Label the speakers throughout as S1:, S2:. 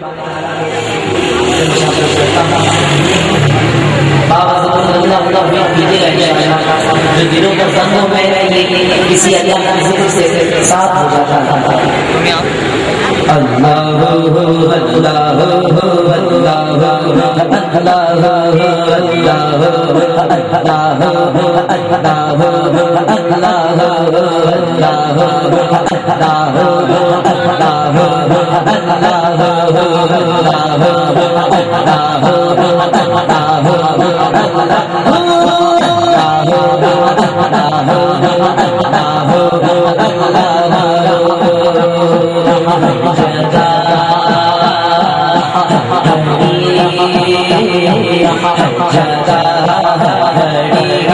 S1: جو ہو اللہ جاتا جاتا ہے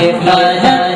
S1: یہ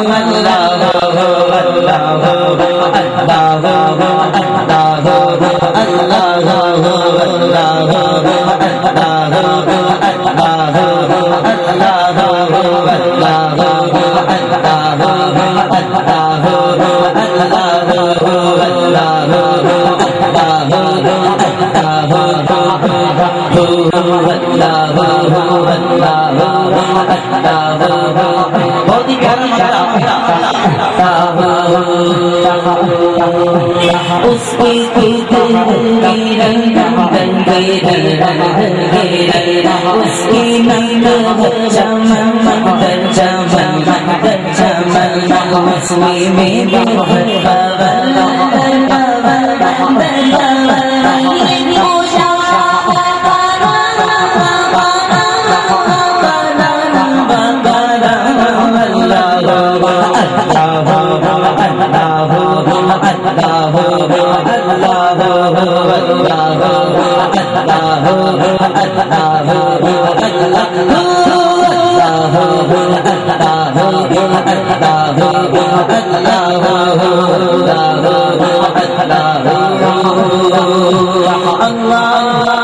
S1: اللہ اللہ اللہ اس کی کتن رنگ رنگ اس کی نند چمن مدن چمن مدن چمن اس اللہ